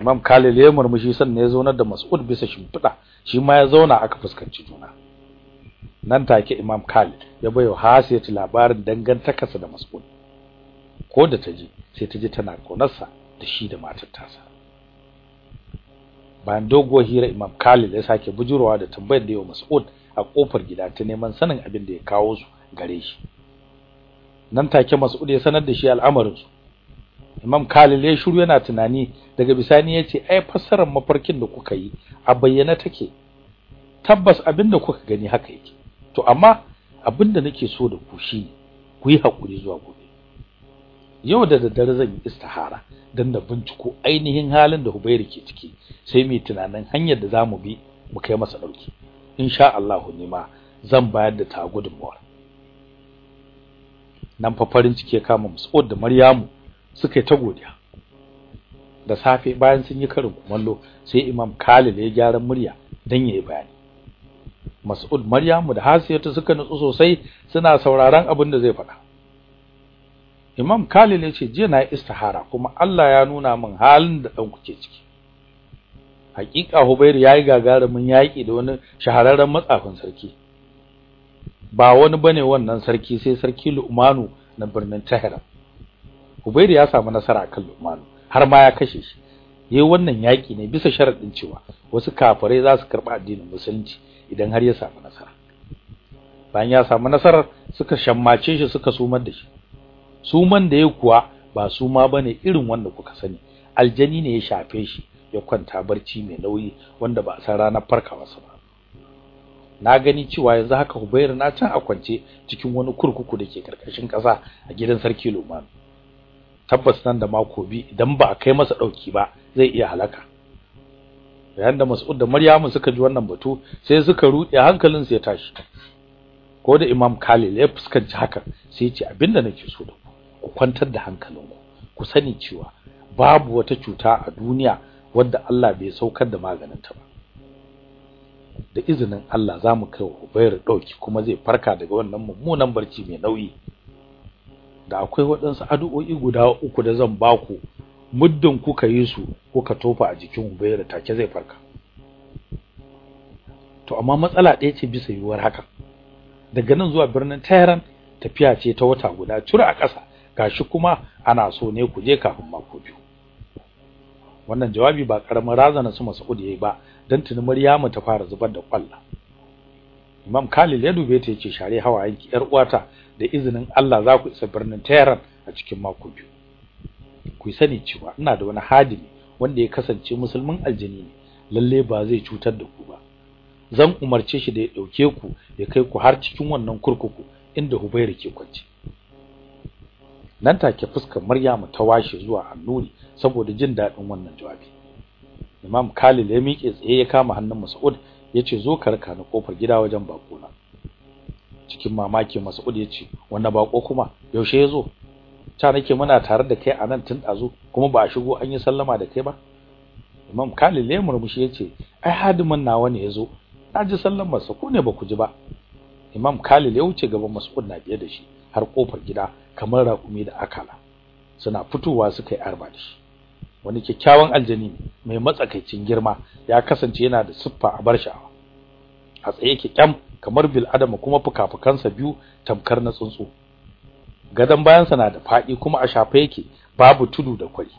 Imam Khalil ya murmushi sannan ya zaunar da Mas'ud bisa shimfiɗa shi ma ya zauna aka fuskanci juna. Nan take Imam Khalid ya bayo Hasiyatu labarin dangantakarsa da Mas'ud. Ko da ta ji sai ta ji tana konarsa da shi da matar tasa. Bayan doguwar hira Imam Khalid ya sake bujurowa da tambayar da yau Mas'ud a ƙofar gida ta neman sanin abin da ya kawo su gare shi. Nan take Mas'ud ya sanar da shi al'amarin su Imam Khalil ya shiru yana tunani daga bisani ya ce ai fassarar mafarkin da kuka yi a bayyana take. Tabbas abin da kuka gani haka yake. To amma abin da nake so da ku shi ku yi haƙuri zuwa gobe. Yau da daddare zan yi istihara dan da binciko ainihin halin da Hubayr ke ciki sai mu tunanin hanyar da za mu bi mu kai masa ɗauki insha Allah ne ma zan bayar da ta gudunmuwar nan fa farin ciki ya kama Mas'ud da Maryamu suka yi ta godiya. Da safe bayan sun yi karin kumallo sai Imam Khalid ya gyara murya dan yayi bayani. Mas'ud Maryamu da Hasiyatu suka nutsu sosai suna sauraron abin da zai faɗa. Imam Khalid ya ce jiya na yi istihara kuma Allah ya nuna min halin da dan kuke ciki. Hakika Hubairu yayi gagarumin yaki da wani shahararren matsafin sarki. Ba wani ba ne wannan sarki sai sarki Lu'manu na birnin Tehran. Hubairu ya samu nasara kan Lu'manu har ma ya kashe shi. Yayi wannan yaki ne bisa sharadin cewa wasu kafirai za su karɓa addinin musulunci idan har ya samu nasara. Bayan ya samu nasarar suka shammace shi suka sumar da shi. Suman da ya kuwa ba suma ba ne irin wanda kuka sani. Aljani ne ya shafe shi ya kwanta barci mai nauyi wanda ba san ranar farkawarsa ba. Na gani cewa yanzu haka Hubairu na can a kwance cikin wani kurkuku dake ƙarƙashin kasa a gidan sarki Luman tabbas nan da mako bi idan ba a kai masa ɗauki ba zai iya halaka. Yayin da Mas'ud da Maryamu suka ji wannan batu sai suka rude hankalin su ya tashi. Ko da Imam Khalil ya fuskanci haka sai ya ce abin da nake so da ku ku kwantar da hankalinku. Ku sani cewa babu wata cuta a duniya wadda Allah bai saukar da maganinta ba. Da izinin Allah za mu kai Ubayr ɗauki kuma zai farka daga wannan mummunan barci mai nauyi. Da akwai waɗansu addu'o'i guda uku da zan baku muddin kuka yi su kuka tofa a jikin Ubayr take zai farka. To amma matsala ɗaya ce bisa yiwuwar haka daga nan zuwa birnin Tehran tafiya ce ta wata guda tura a ƙasa. Gashi kuma ana so ne ku je kafin mako biyu wannan jawabi ba ƙaramin razana su Mas'ud yayi ba dan tuni Maryamu ta fara zubar da kwalla. Imam Khalil ya dube ta ya ce share hawayenki yar uwata da izinin Allah za ku isa birnin Tehran a cikin mako biyu. Ku sani cewa ina da wani hadimi wanda ya kasance musulmin aljini ne lalle ba zai cutar da ku ba. Zan umarce shi da ya ɗauke ku ya kai ku har cikin wannan kurkuku inda Hubayr ke kwance. Nan take fuskar Maryamu ta washe zuwa annuri saboda jin daɗin wannan jawabi. Imam Khalil ya miƙe tsaye ya kama hannun Mas'ud ya ce zo ka raka ƙofar gida wajen bako na cikin mamaki Mas'ud ya ce wannan bako kuma? Yaushe ya zo ta nake muna tare da kai a nan tun dazu kuma ba a shigo an yi sallama da kai ba. Imam Khalil ya murmushi ya ce ai hadimin nawa ne ya zo na ji sallamar sa ko ne ba ku ji ba. Imam Khalil ya wuce gaban Mas'ud na biye da shi har ƙofar gida kamar raƙumi da akala suna fitowa suka yi arba da shi. Wani kyakkyawan aljani mai matsakaicin girma ya kasance yana da siffa a bar sha'awa. A tsaye yake kyam kamar bil adama kuma fukafukansa biyu tamkar na tsuntsu. Gadan bayansa na da faɗi kuma a shafe yake babu tudu da kwari.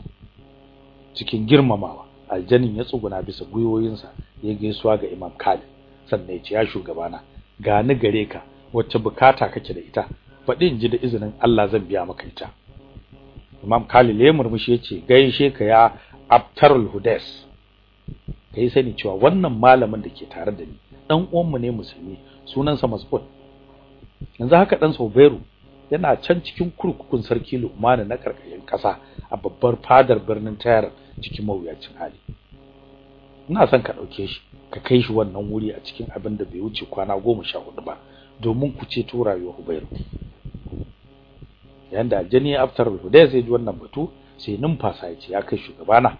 Cikin girmamawa aljanin ya tsuguna bisa guyoyinsa ya gaisuwa ga Imam Khalid. Sannan ya ce ya shugabana ga ni gare ka wacce buƙata kake da ita? Faɗi in ji da izinin Allah zan biya maka ita. Imam Khalil ya murmushi ya ce gaishe ka ya Abtarul Hudas kai sani cewa wannan malamin da ke tare da ni dan uwanmu ne musulmi sunansa Mas'ud. Yanzu haka dan Sobairu yana can cikin kurkukun sarki Luqman na ƙarƙashin kasa a babbar fadar birnin Tayar cikin mawuyacin hali. Ina son ka ɗauke shi ka kai shi wannan wuri a cikin abin da bai wuce kwana 14 ba domin ku ce to rayuwar Hubairu yanda aljani aftar huda sai ji wannan batu sai numfasa ya ce ya kai shugabana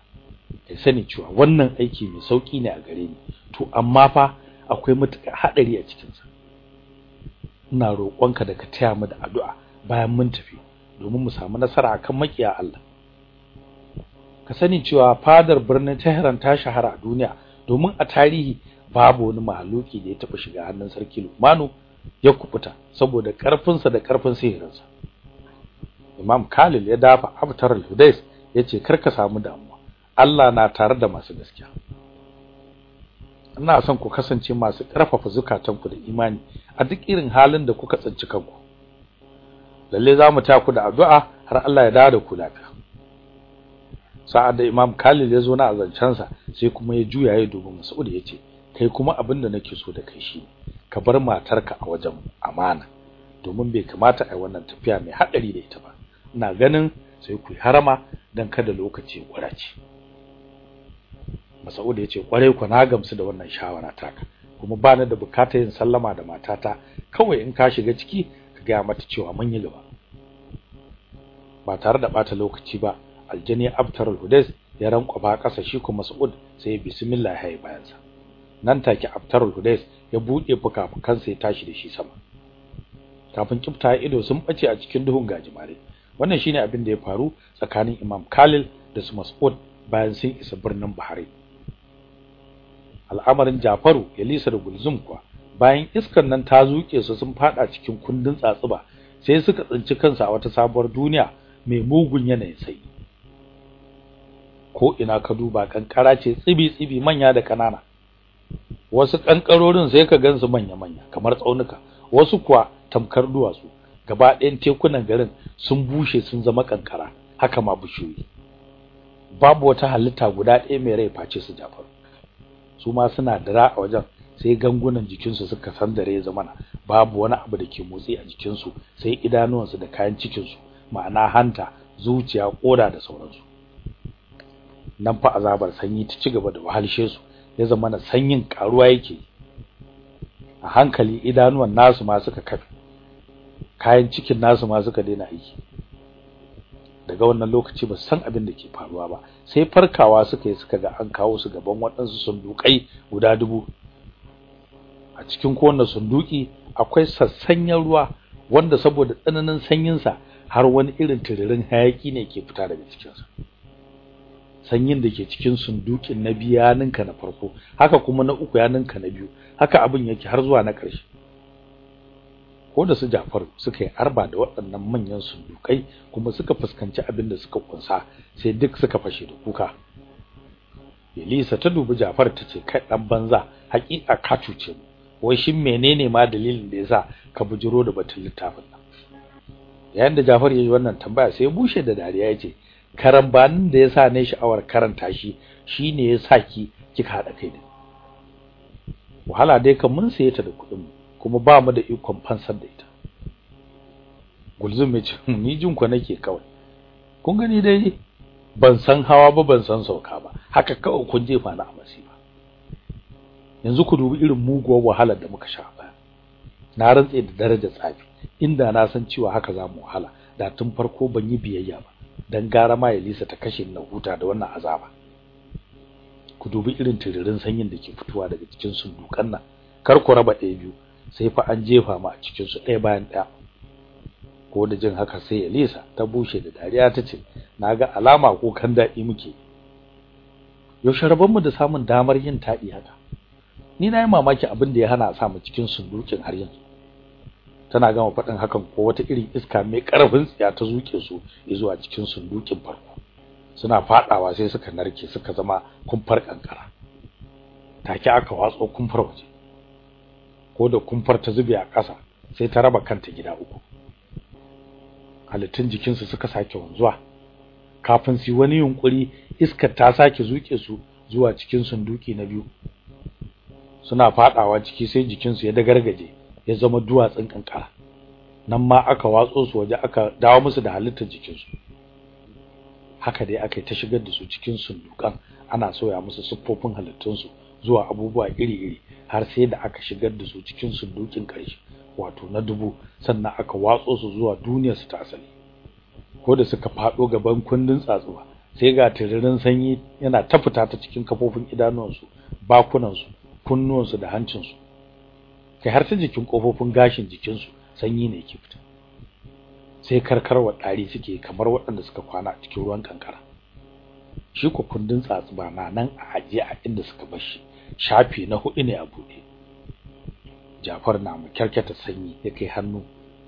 kai sani cewa wannan aiki mai sauƙi ne a gare ni. To amma fa akwai mutuka hadari a cikin sa ina roƙonka da ka taya mu da addu'a bayan mun tafi domin mu samu nasara akan makiya Allah. Ka sani cewa fadar birnin Tehran ta shahara a duniya domin a tarihi babu wani mahaluki da ya taba shiga hannun sarki Lukmanu ya kubuta saboda karfinsa da ƙarfin sihirinsa. Imam Khalil ya dafa Abtar al-Hudais ya ce kar ka samu damuwa. Allah na tare da masu gaskiya. Ina son ku kasance masu ƙarfafa zukatanku da imani a duk irin halin da kuka tsinci kanku. Lalle za mu ta ku da addu'a har Allah ya dawo da ku lafiya. Sa'ad da Imam Khalil ya zo na azancansa sai kuma ya juya ya dubi Mas'ud ya ce kai kuma abin da nake so da kai shi ka bar matarka a wajen amana domin bai kamata a yi wannan tafiya mai hadari da ita ba. Ina ganin sai ku harama dan kada lokaci ya ce Mas'ud ya ce ƙwarai ku na gamsu da wannan shawara taka kuma ba ni da buƙatar yin sallama da matata. Kawai in ka shiga ciki ka ga mata cewa mun yi gaba. Ba tare da bata lokaci ba aljani abtar al-hudais ya rankwaba kasa shi kuma Mas'ud sai bismillah ya yi bayansa. Nan take abtar al-hudais ya buɗe fuka-fukansa ya tashi da shi sama. Kafin kifta ido sun bace a cikin duhun gajimare. Wannan shine abin da ya faru tsakanin Imam Khalil da su Mas'ud bayan sun isa birnin Bahrain. Al'amarin Jafaru Elisa da Gulzum kuwa. Bayan iskar nan ta zuke su sun fada cikin kundin tsatsuba sai suka tsinci kansu a wata sabuwar duniya mai mugun yanayin sai. Ko ina ka duba kankara ce tsibi tsibi manya da kanana. Wasu kankarorin sai ka gansu manya manya kamar tsaunuka. Wasu kuwa tamkar duwatsu. Gaba ɗayan tekunan garin sun bushe sun zama kankara haka ma bishiyoyi. Babu wata halitta guda ɗaya mai rai face su Jafaru. Su ma suna dira a wajen sai gangunan jikinsu suka sandare ya zamana. Babu wani abu da ke motsi a jikinsu sai idanuwansu da kayan cikinsu ma'ana hanta zuciya koda da sauransu. Nan fa azabar sanyi ta ci gaba da wahalshe su ya zamana sanyin karuwa yake. A hankali idanuwan nasu ma suka kafe. Kayan cikin nasu ma suka daina aiki. Daga wannan lokaci ba san abin da ke faruwa ba. Sai farkawa suka yi suka ga an kawo su gaban waɗansu sundukai guda dubu. A cikin kowanne sunduki akwai sassanyen ruwa wanda saboda tsananin sanyinsa har wani irin tiririn hayaki ne ke fita daga cikinsa. Sanyin da ke cikin sundukin na biyu ya ninka na farko haka kuma na uku ya ninka na biyu. Haka abin yake har zuwa na ƙarshe. Ko da su Jafar suka yi arba da waɗannan manyan sundukai kuma suka fuskanci abin da suka kunsa sai duk suka fashe da kuka. Elisa ta dubi Jafar ta ce kai dan banza hakika ka cuce mu. Wai shin menene ma dalilin da yasa ka bujiro da batun littafin nan? Yayin da Jafar ya yi wannan tambaya sai ya bushe da dariya ya ce karambanin da yasa ne sha'awar karanta shi shine ya saki kika hada kai da wahala dai kan mun saye ta da kuɗin mu kuma ba mu da ikon fansar da ita. Gulzum ya ce ni jin ku nake kawai. Kun gani dai ban san hawa ba ban san sauka ba. Haka kawai kun jefa na a masifa. Yanzu ku dubi irin muguwar wahalar da muka sha baya. Na rantse da darajar tsafi inda na san cewa haka za mu wahala. Da tun farko ban yi biyayya ba dan gara ma Elisa ta kashe na huta da wannan azaba. Ku dubi irin tiririn sanyin da ke fitowa daga cikin sundukan nan. Kar ku raba ɗaya biyu. Sai fa an jefa mu a cikin su ɗaya bayan ɗaya. Ko da jin haka sai Elisa ta bushe da dariya ta ce na ga alama ko kan daɗi muke. Yaushe rabon mu da samun damar yin taɗi haka? Ni na yi mamaki abin da ya hana sa mu cikin sundukin har yanzu. Tana gama faɗin hakan ko wata irin iska mai ƙarfin tsiya ta zuke su zuwa cikin sundukin farko. Suna faɗawa sai suka narke suka zama kumfar kankara take aka watso kumfar waje. Ko da kumfar ta zube a ƙasa sai ta raba kanta gida uku. Halittun jikinsu suka sake wanzuwa. Kafin su wani yunkuri iskar ta sake zuke su zuwa cikin sunduki na biyu. Suna fadawa ciki sai jikinsu ya dagargaje ya zama duwatsun kankara nan ma aka watso su waje aka dawo musu da halittar jikinsu. Haka dai aka yi ta shigar da su cikin sundukan ana soya musu siffofin halittunsu zuwa abubuwa iri-iri har sai da aka shigar da su cikin sundukin ƙarshe wato na dubu sannan aka watso su zuwa duniyar su ta asali. Ko da suka fado gaban kundin tsatsuwa sai ga tiririn sanyi yana ta fita ta cikin kafofin idanuwansu bakunansu kunnuwansu da hancinsu. Kai har ta jikin kofofin gashin jikinsu sanyi ne yake fita. Sai karkarwa ɗari suke kamar waɗanda suka kwana cikin ruwan kankara. Shi ko kundin tsatsuba na nan a ajiye a inda suka bar shi. Shafi na huɗu ne a buɗe. Jafar na mu kyarketa sanyi ya kai hannu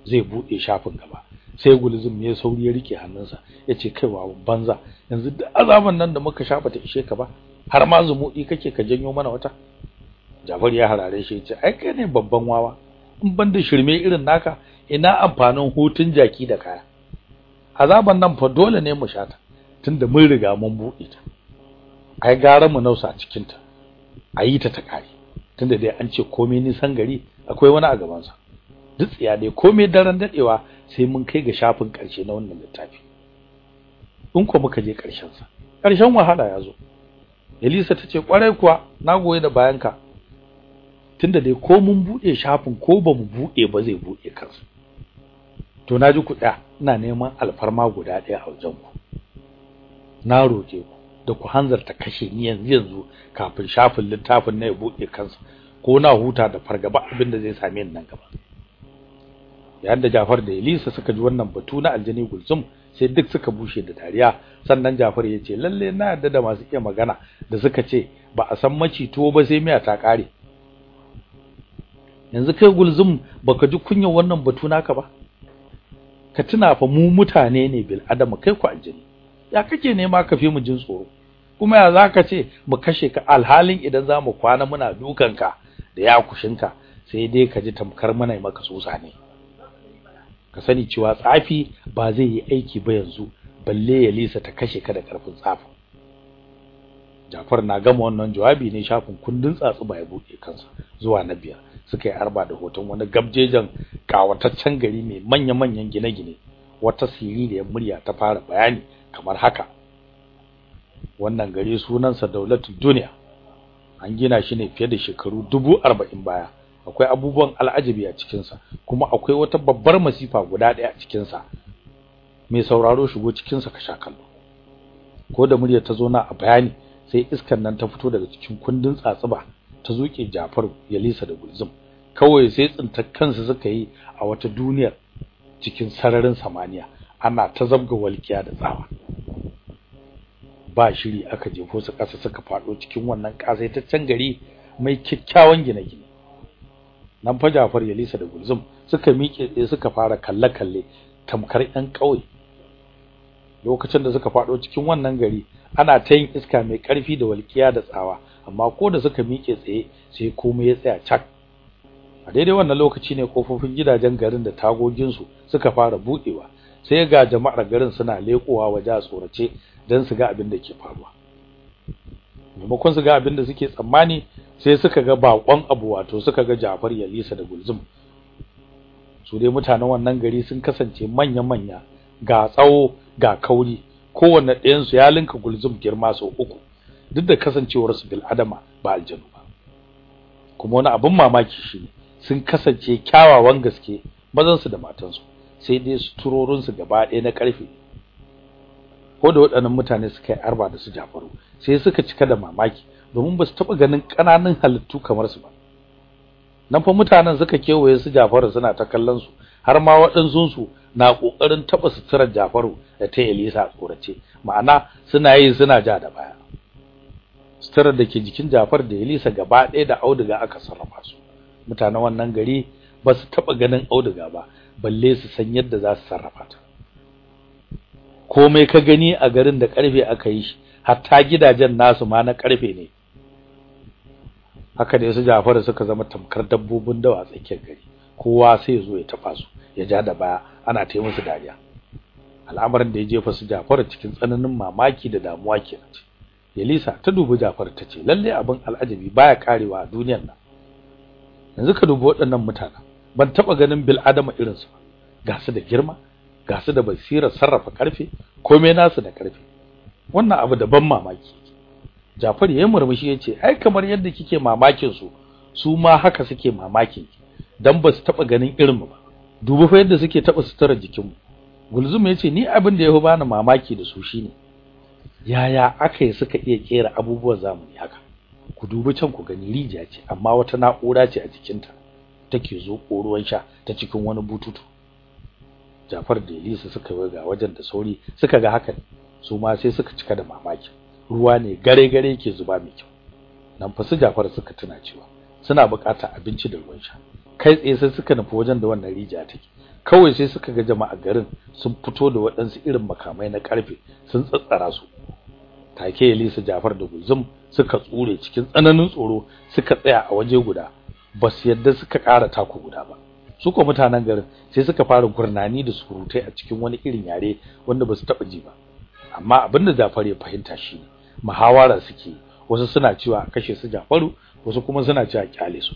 zai buɗe shafin gaba. Sai gulzum ya sauri ya riƙe hannunsa ya ce kaiwa banza yanzu duk azaban nan da muka shafa ta ishe ka ba har ma zumudi kake ka janyo mana wata? Jafar ya harare shi ya ce ai kai ne babban wawa. In ban da shirme irin naka ina amfanin hutun jaki da kaya? Azaban nan fa dole ne mu shata tunda mun riga mun buɗe ta. Ai gara mu nausa cikin ta ayi ta ta kare tunda dai an ce komai nisan gari akwai wani a gaban sa duk tsiya dai komai daren dadewa sai mun kai ga shafin ƙarshe na wannan littafi. In ko muka je ƙarshen sa ƙarshen wahala ya zo. Elisa tace ƙwarai kuwa nagoye da bayanka. Tunda dai ko mun buɗe shafin ko ba mu buɗe ba zai buɗe kansa. To na ji ku da ina neman alfarma guda ɗaya a wajen ku na roke ku. Da ku hanzarta kashe ni yanzu yanzu kafin shafin littafin na ya buɗe kansa ko na huta da fargaba abin da zai same ni nan gaba. Yayin da Jafar da Elisa suka ji wannan batu na aljani gulsum sai duk suka bushe da dariya. Sannan Jafar ya ce lalle na yarda da masu iya magana da suka ce ba a san maci tuwo ba sai miya ta kare yanzu kai gulzum baka ji kunyar wannan batu naka ba? Ka tuna fa mu mutane ne bil adama kai ku aljini ya kake nema ka fi mu jin tsoro? Kuma ya zaka ce mu kashe ka. Alhalin idan za mu kwana muna dukanka da ya kushinka sai dai ka ji tamkar muna maka tsusa ne. Ka sani cewa tsafi ba zai yi aiki ba yanzu balle ya lisa ta kashe ka da ƙarfin tsafi. Jafar na gama wannan jawabi ne shafin kundin tsatsu ba ya buɗe kansa zuwa na biyar. Suka yi arba da hoton wani gabjejen kawataccen gari mai manya-manyan gine-gine. Wata siririyar murya ta fara bayani kamar haka. Wannan gari sunansa Daulatul Duniya an gina shi ne fiye da shekaru dubu arba'in baya. Akwai abubuwan al'ajabi a cikin sa kuma akwai wata babbar masifa guda ɗaya a cikin sa mai sauraro shigo cikin sa ka sha kallo. Ko da murya ta zo na a bayani sai iskan nan ta fito daga cikin kundin tsatsuba ta zuke Jafar Yalisa da Gulzum. Kawai sai tsintar kansu suka yi a wata duniyar cikin sararin samaniya. Ana ta zabga walkiya da tsawa. Ba shiri aka jefo su ƙasa suka faɗo cikin wannan ƙasaitaccen gari mai kyakkyawan gine-gine. Nan fa Jafar Yalisa da Gulzum suka miƙe tsaye suka fara kalle-kalle tamkar ƴan ƙauye. Lokacin da suka faɗo cikin wannan gari ana ta yin iska mai ƙarfi da walkiya da tsawa amma ko da suka miƙe tsaye sai komai ya tsaya cak. A daidai wannan lokaci ne kofofin gidajen garin da tagogin su suka fara budewa sai ga jama'ar garin suna lekowa waje a tsorace dan su ga abin da ke faruwa. Maimakon su ga abin da suke tsammani sai suka ga bakon abu wato suka ga Jafar Yalisa da Gulzum. Su dai mutanen wannan gari sun kasance manya-manya ga tsawo ga kauri. Kowanne ɗayan su ya linka Gulzum girma sau uku. Duk da kasancewar su bil adama ba aljanu ba. Kuma wani abin mamaki shine sun kasance kyawawan gaske mazan su da matan su sai dai su turorin su gaba ɗaya na ƙarfe ko da waɗannan mutane suka yi arba da su Jafaru sai suka cika da mamaki domin ba su taɓa ganin ƙananan halittu kamar su ba. Nan fa mutanen suka kewaye su Jafaru suna ta kallon su har ma waɗansu su na ƙoƙarin taɓa suturar Jafaru da ta Elisa tsorace ma'ana suna yi suna ja da baya. Suturar da ke jikin Jafar da Elisa gaba ɗaya da auduga aka sarrafa su. Mutanen wannan gari ba su taɓa ganin auduga ba balle su san yadda za su sarrafa ta. Komai ka gani a garin da ƙarfe aka yi shi hatta gidajen nasu ma na ƙarfe ne. Haka da su Jafar suka zama tamkar dabbobin dawa tsakiyar gari. Kowa sai ya zo ya taba su ya ja da baya ana ta musu dariya. Al'amarin da ya jefa su Jafar cikin tsananin mamaki da damuwa kenan. Yalisa ta dubi Jafar ta ce lalle abin al'ajabi baya karewa a duniyar nan. Yanzu ka dubi waɗannan mutanen. Ban taba ganin bil adama irin su ga su da girma ga su da basirar sarrafa ƙarfe komai nasu da ƙarfe wannan abu da ban mamaki. Jafar ya murmushi ya ce ai kamar yadda kike mamakin su su ma haka suke mamakin ki dan ba su taba ganin irin mu ba. Dubi fa yadda suke taba sutura jikin mu Gulzum ya ce ni abin da yafi bani mamaki da su shine yaya akai suka iya kera abubuwan zamani haka? Ku dubi can ku gani rijiya ce amma wata na'ura ce a cikin ta take zo ruwan sha ta cikin wani bututu. Jafar da Elisa suka ga wajen da sauri suka ga hakan su ma sai suka cika da mamaki. Ruwa ne gare gare yake zuba mai kyau. Nan fa su Jafar suka tuna cewa suna buƙatar abinci da ruwan sha. Kai tsaye sai suka nufi wajen da wannan rijiya take. Kawai sai suka ga jama'a garin sun fito da waɗansu irin makamai na ƙarfe sun tsatsara su. Take Elisa Jafar da Gulzum suka tsure cikin tsananin tsoro suka tsaya a waje guda. Basu yadda suka ƙara taku guda ba. Su ko mutanen garin sai suka fara gurnani da surutai a cikin wani irin yare wanda ba su taba ji ba. Amma abin da Jafar ya fahimta shine muhawara suke wasu suna cewa kashe su Jafaru wasu kuma suna cewa ƙyale su.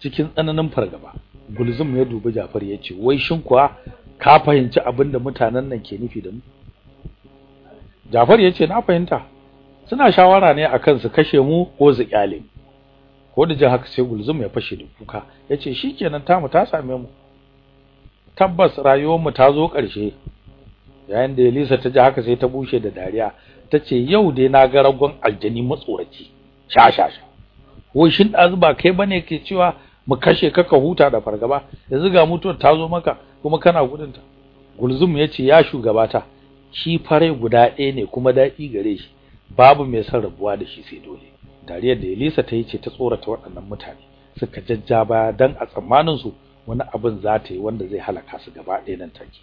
Cikin tsananin fargaba Gulzum ya dubi Jafar ya ce wai shin kuwa ka fahimci abin da mutanen nan ke nufi da mu Jafar ya ce na fahimta. Suna shawara ne akan su kashe mu ko su ƙyale ko da jin haka sai Gulzum ya fashe da kuka. Yace shikenan tamu ta same mu. Tabbas rayuwar mu ta zo ƙarshe. Yayin da Elisa ta ji haka sai ta bushe da dariya. Tace yau dai na ga ragon aljani matsoraci. Sha sha shin dazu ba kai ba ne ke cewa mu kashe ka ka huta da fargaba? Yanzu ga mutuwar ta zo maka kuma kana gudunta Gulzum ya ce ya shugabata shi fare guda ɗaya ne kuma daɗi gare shi. Babu mai son rabuwa da shi sai dole. Dariyar da Elisa ta yi ce ta tsorata waɗannan mutane. Suka jajja baya dan a tsammanin su wani abin za ta yi wanda zai halaka su gaba ɗaya nan take.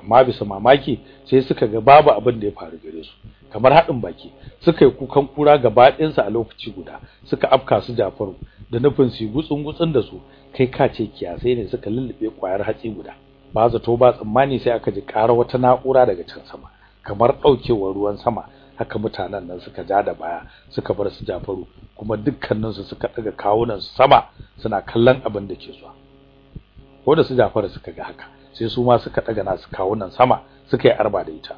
Amma bisa mamaki sai suka ga babu abin da ya faru gare su. Kamar haɗin baki suka yi kukan kura gaba ɗayansu a lokaci guda suka afka su Jafaru da nufin su gutsun gutsun da su. Kai ka ce kiyasai ne suka lullube ƙwayar hatsi guda. Ba zato ba tsammani sai aka ji ƙara wata na'ura daga can sama kamar ɗaukewar ruwan sama. Haka mutanen nan suka ja da baya suka bar su Jafaru kuma dukkanin su suka daga kawunan sama suna kallon abin da ke zuwa. Ko da su Jafaru suka ga haka sai su ma suka daga nasu kawunan sama suka yi arba da ita.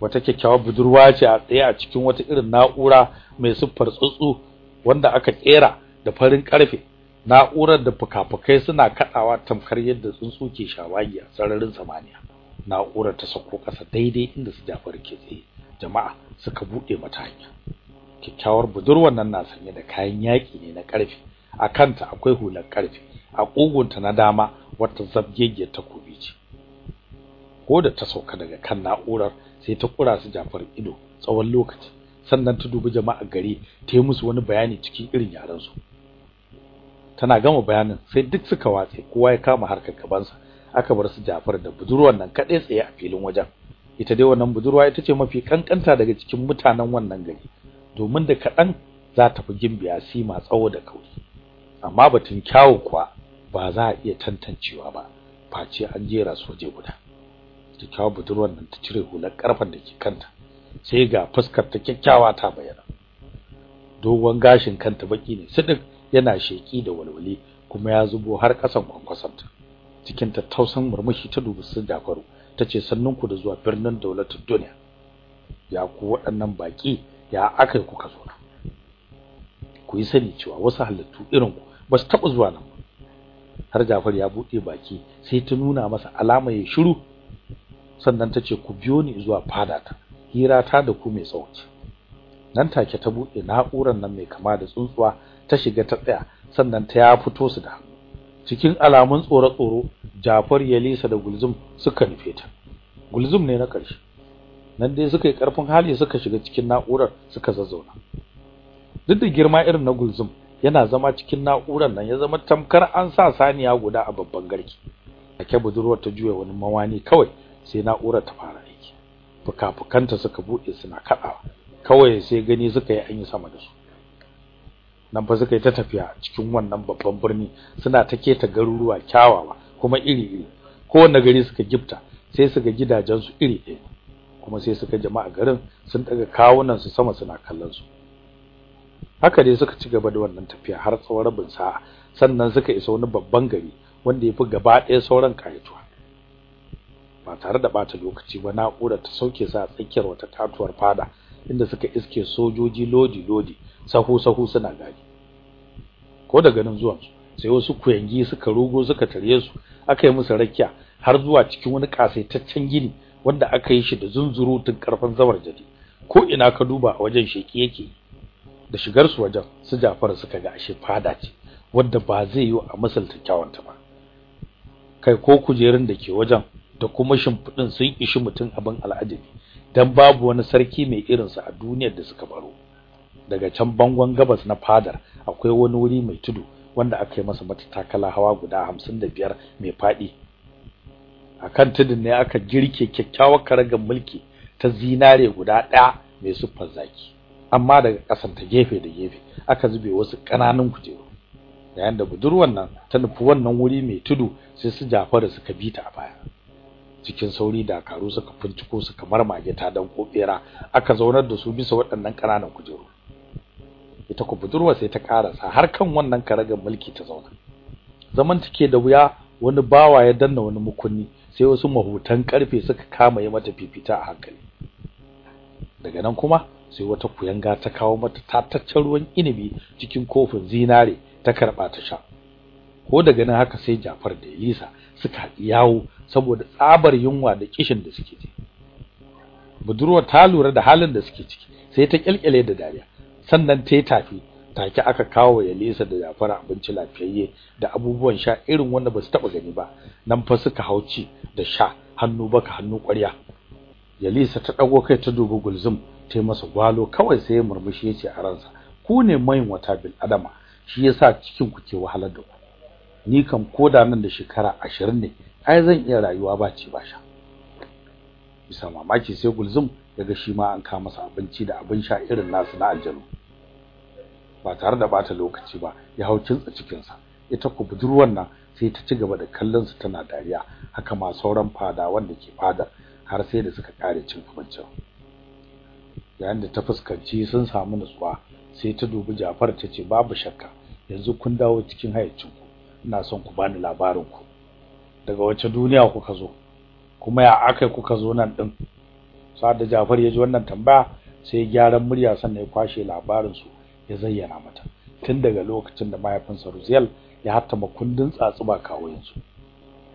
Wata kyakkyawar budurwa ce a tsaye a cikin wata irin na'ura mai siffar tsutsu wanda aka kera da farin ƙarfe na'urar da fukafukai suna kadawa tamkar yadda tsuntsu ke shawagi a sararin samaniya. Na'urar ta sako kasa daidai inda su Jafaru ke tsaye. Jama'a suka buɗe mata hanya. Kyakkyawar budurwar nan na sanye da kayan yaki ne na ƙarfe a kanta akwai hular ƙarfe a kugunta na dama wata zabgegiyar takobi ce. Ko da ta sauka daga kan na'urar sai ta kura su Jafar ido tsawon lokaci. Sannan ta dubi jama'a gari ta yi musu wani bayani cikin irin yaran su tana gama bayanin sai duk suka watse kowa ya kama harkar gabansa. Aka bar su Jafar da budurwar nan kadai tsaye a filin wajen. Ita dai wannan budurwa ita ce mafi kankanta daga cikin mutanen wannan gari. Domin da kadan za ta fi gimbiya sima tsawo da kauri. Amma batun kyawu kuwa ba za a iya tantancewa ba face an jera su waje guda. Kyakkyawa budurwar nan ta cire hular karfan da ke kanta sai ga fuskar ta kyakkyawa ta bayyana. Dogon gashin kanta baki ne sidik yana sheki da walwali kuma ya zubo har kasan kwankwasanta cikin tattausan murmushi ta dubi su Jafaru tace sannunku da zuwa birnin daulatul duniya. Ya ku waɗannan baki ya akai kuka zo ku yi sani cewa wasu halittu irin ku ba su taɓa zuwa nan har Jafar ya buɗe baki sai ta nuna masa alama ya shiru. Sannan ta ce ku biyo ni zuwa fadata hira ta da ku mai tsauci nan take ta buɗe na'urar nan mai kama da tsuntsuwa ta shiga ta tsaya sannan ta ya fito su da cikin alamun tsoro tsoro Jafar Yalisa da Gulzum suka nufe ta. Gulzum ne na ƙarshe. Nan dai suka yi ƙarfin hali suka shiga cikin na'urar suka zazzauna. Duk da girma irin na Gulzum yana zama cikin na'urar nan ya zama tamkar an sa saniya guda a babban garki. Ake budurwar ta juya wani mawani kawai sai na'urar ta fara aiki. Fuka-fukanta suka buɗe suna kadawa kawai sai gani suka yi an yi sama da su. Nan fa suka yi ta tafiya cikin wannan babban birni suna ta keta garuruwa kyawawa kuma iri-iri kowanne gari suka gifta sai suka gidajen su iri ɗaya kuma sai suka jama'a garin sun daga kawunan su sama suna kallon su haka dai suka ci gaba da wannan tafiya har tsawon rabin sa'a sannan suka isa wani babban gari wanda yafi gaba ɗaya sauran kayatuwa ba tare da bata lokaci ba na'urar ta sauke sa tsakiyar wata katuwar fada inda suka iske sojoji lodi lodi sahu sahu suna gadi. Ko da ganin zuwan su sai wasu kuyangi suka rugo suka tare su aka yi musu rakiya har zuwa cikin wani kasaitaccen gini wanda aka yi shi da zunzurutun ƙarfin zawar jadi ko ina ka duba a wajen sheki yake da shigar su wajen su Jafar suka ga ashe fada ce wanda ba zai yi a misalta kyawunta ba. Kai ko kujerun da ke wajen da kuma shimfidin sun ishi mutum abin al'ajabi dan babu wani sarki mai irin sa a duniyar da suka baro. Daga can bangon gabas na fadar akwai wani wuri mai tudu wanda aka yi masa matakala hawa guda 55 mai faɗi akan tudun ne aka girke kyakkyawar karagar mulki ta zinare guda ɗaya mai siffar zaki. Amma daga ƙasan ta gefe da gefe aka zube wasu ƙananan kujeru. Yayin da budurwan nan ta nufi wannan wuri mai tudu sai su Jafaru suka bi ta a baya. Cikin sauri dakaru suka finciko kamar mage ta dan kofera aka zaunar da su bisa waɗannan ƙananan kujeru. Ita ku budurwa sai ta karasa har kan wannan karagar mulki ta zauna. Zaman take da wuya wani bawa ya danna wani mukunni sai wasu mahutan ƙarfe suka kama yi mata fifita a hankali. Daga nan kuma sai wata kuyanga ta kawo mata tataccen ruwan inibi cikin kofin zinare ta karɓa ta sha. Ko daga nan haka sai Jafar da Elisa suka yawo saboda tsabar yunwa da kishin da suke ji. Budurwa ta lura da halin da suke ciki sai ta kyalkyale da dariya. Sannan ta yi tafi. Take aka kawo Elisa da Jafar abinci lafiyayye da abubuwan sha irin wanda ba su taba gani ba. Nan fa suka hauci da sha hannu baka hannu ƙwarya. Yalisa ta dago kai ta dubi Gulzum ta yi masa gwalo kawai sai ya murmushi ya ce a ransa ku ne mayin wata bil adama shi yasa cikin ku ke wahalar da ku. Ni kam koda nan da shekara 20 ne ai zan iya rayuwa ba ci ba sha. Bisa mamaki sai Gulzum yaga shi ma an ka masa abinci da abin sha irin nasu na aljanu. Ba tare da bata lokaci ba ya hau kintsa cikin sa ita ku budurwan nan sai ta ci gaba da kallon su tana dariya. Haka ma sauran fada wanda ke fadar har sai da suka kare cin abincin. Yayin da ta fuskanci sun samu nutsuwa sai ta dubi Jafar ta ce babu shakka yanzu kun dawo cikin hayyacin ku ina son ku bani labarin ku daga wace duniya kuka zo? Kuma ya akai kuka zo nan din sa'ad da Jafar ya ji wannan tambaya sai gyaran murya sannan ya kwashe labarin su ya zayyana mata. Tun daga lokacin da mahaifinsa Ruziel ya hattama kundin tsatsuba kawo yanzu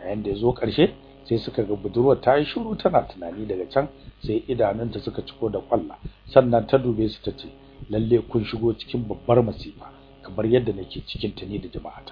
yayin da ya zo ƙarshe sai suka ga budurwar ta yi shiru tana tunani daga can sai idanunta suka ciko da kwalla. Sannan ta dube su tace lalle kun shigo cikin babbar masifa kamar yadda nake cikin ta ni da jama'ata.